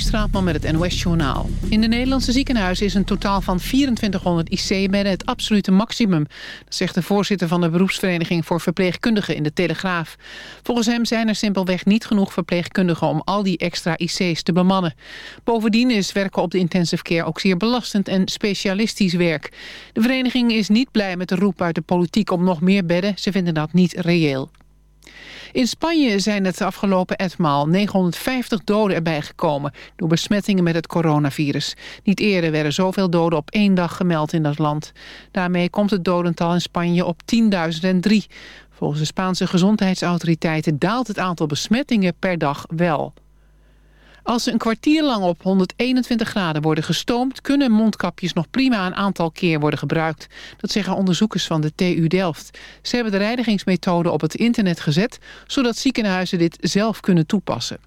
Straatman met het NOS-journaal. In de Nederlandse ziekenhuizen is een totaal van 2400 IC-bedden het absolute maximum. Dat zegt de voorzitter van de beroepsvereniging voor verpleegkundigen in de Telegraaf. Volgens hem zijn er simpelweg niet genoeg verpleegkundigen om al die extra IC's te bemannen. Bovendien is werken op de intensive care ook zeer belastend en specialistisch werk. De vereniging is niet blij met de roep uit de politiek om nog meer bedden. Ze vinden dat niet reëel. In Spanje zijn het afgelopen etmaal 950 doden erbij gekomen... door besmettingen met het coronavirus. Niet eerder werden zoveel doden op één dag gemeld in dat land. Daarmee komt het dodental in Spanje op 10.003. Volgens de Spaanse gezondheidsautoriteiten daalt het aantal besmettingen per dag wel. Als ze een kwartier lang op 121 graden worden gestoomd... kunnen mondkapjes nog prima een aantal keer worden gebruikt. Dat zeggen onderzoekers van de TU Delft. Ze hebben de reinigingsmethode op het internet gezet... zodat ziekenhuizen dit zelf kunnen toepassen.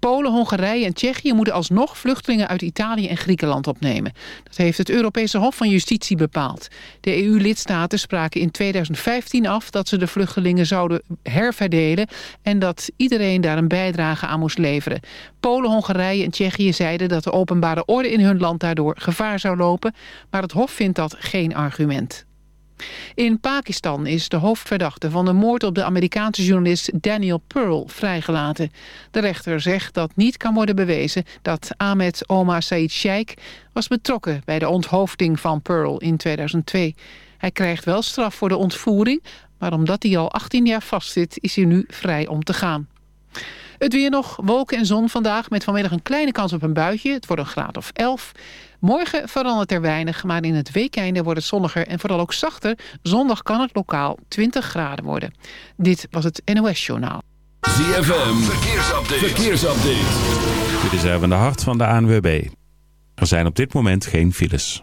Polen, Hongarije en Tsjechië moeten alsnog vluchtelingen uit Italië en Griekenland opnemen. Dat heeft het Europese Hof van Justitie bepaald. De EU-lidstaten spraken in 2015 af dat ze de vluchtelingen zouden herverdelen en dat iedereen daar een bijdrage aan moest leveren. Polen, Hongarije en Tsjechië zeiden dat de openbare orde in hun land daardoor gevaar zou lopen, maar het Hof vindt dat geen argument. In Pakistan is de hoofdverdachte van de moord op de Amerikaanse journalist Daniel Pearl vrijgelaten. De rechter zegt dat niet kan worden bewezen dat Ahmed Omar Said Sheikh was betrokken bij de onthoofding van Pearl in 2002. Hij krijgt wel straf voor de ontvoering, maar omdat hij al 18 jaar vastzit is hij nu vrij om te gaan. Het weer nog, wolken en zon vandaag met vanmiddag een kleine kans op een buitje. Het wordt een graad of 11. Morgen verandert er weinig, maar in het weekende wordt het zonniger en vooral ook zachter. Zondag kan het lokaal 20 graden worden. Dit was het NOS Journaal. ZFM, verkeersupdate. verkeersupdate. Dit is even de hart van de ANWB. Er zijn op dit moment geen files.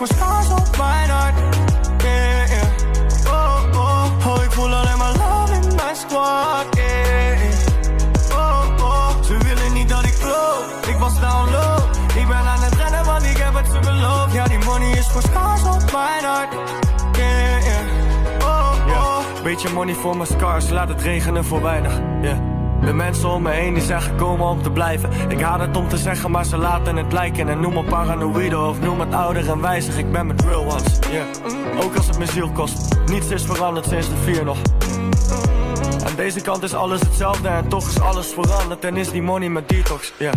Voor scars op mijn hart. Yeah, yeah. Oh, oh, oh, ik voel alleen maar love in mijn squad. Yeah, yeah. Oh, oh, ze willen niet dat ik geloof Ik was down low. Ik ben aan het rennen, want ik heb het ze beloofd. Ja, die money is voor scars op mijn hart. Yeah, yeah. Oh, oh. Beetje money voor mijn scars, laat het regenen voor weinig. Yeah de mensen om me heen die gekomen om te blijven. Ik haat het om te zeggen, maar ze laten het lijken. En noem me paranoïde of noem het ouder en wijzig Ik ben met real ones, yeah. Ook als het mijn ziel kost. Niets is veranderd sinds de vier nog. Aan deze kant is alles hetzelfde en toch is alles veranderd. En is die money met detox, ja.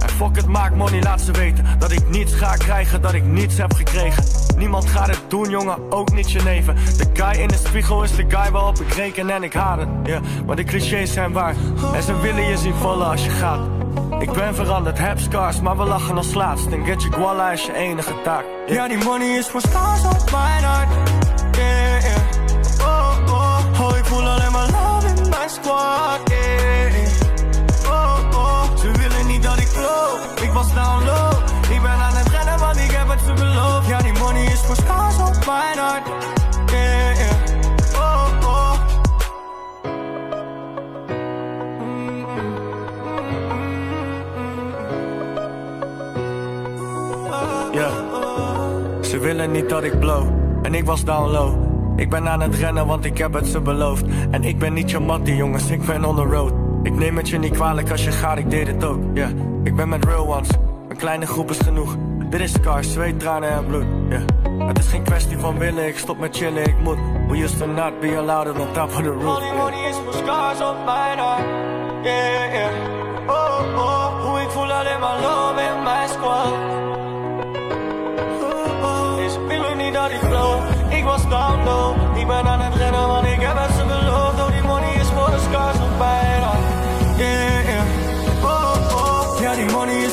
En fuck het, maak money, laat ze weten dat ik niets ga krijgen, dat ik niets heb gekregen. Niemand gaat het doen, jongen, ook niet je neven. De guy in de spiegel is de guy waarop ik reken en ik haat het, ja. Maar de clichés zijn waar en ze willen je zien vallen als je gaat. Ik ben veranderd, heb scars, maar we lachen als laatst. En get je guala is je enige taak. Ja, die money is voor scars op mijn hart. Yeah, ik was down low. Ik ben aan het rennen, want ik heb het ze beloofd. En ik ben niet je mattie, jongens, ik ben on the road. Ik neem het je niet kwalijk als je gaat, ik deed het ook. Ja, ik ben met real ones. Een kleine groep is genoeg. Dit is scars, zweet, tranen en bloed. Ja. Het is geen kwestie van willen, ik stop met chillen, ik moet. We used to not be allowed on the top of the roof. Money, money is voor scars op mijn hart. Yeah, yeah. Oh, oh, hoe ik voel alleen maar love in mijn squad. Ze willen niet dat ik Ik was down low Ik ben aan het rennen want ik heb het ze beloofd. Oh money is voor de scars op mijn hart Yeah, yeah. Oh, oh. Money is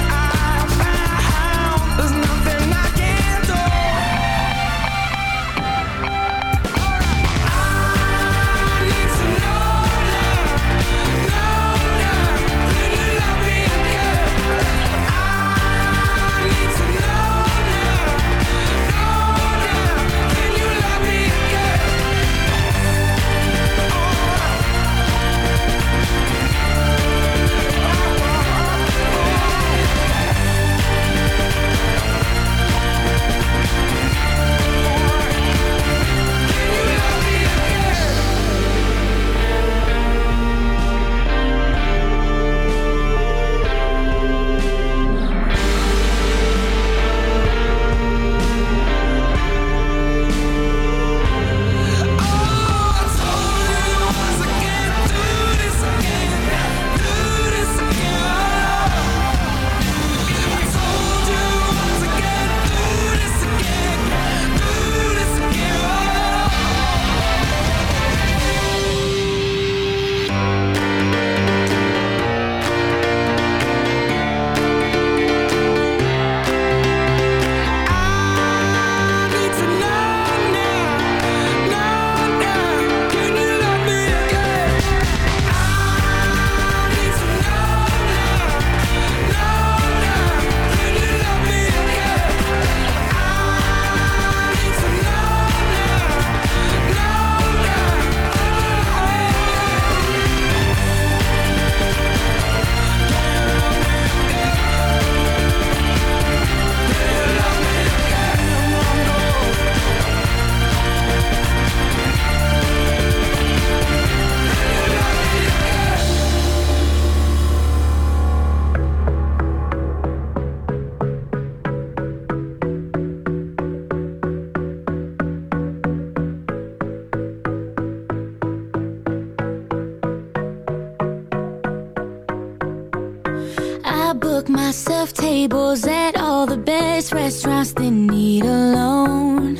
book myself tables at all the best restaurants that need a loan.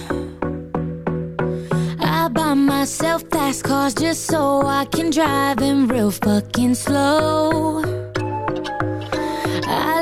I buy myself fast cars just so I can drive them real fucking slow. I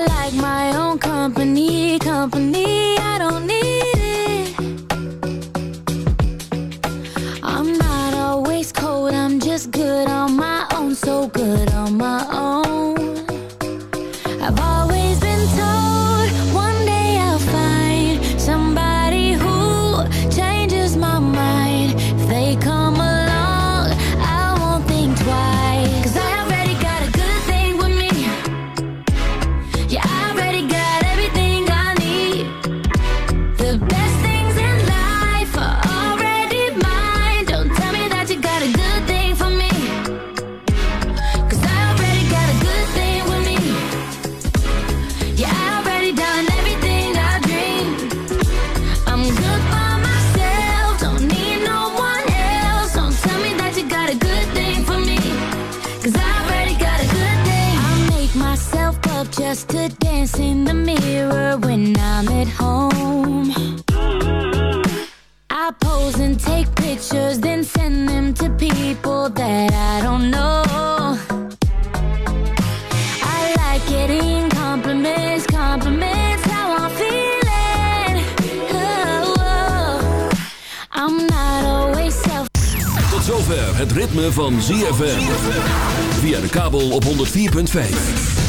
home. I pose and take pictures, then send them to people that I don't know. I like getting compliments, compliments, how I'm feeling. Oh. I'm not always self. Tot zover het ritme van ZFM. Via de kabel op 104.5.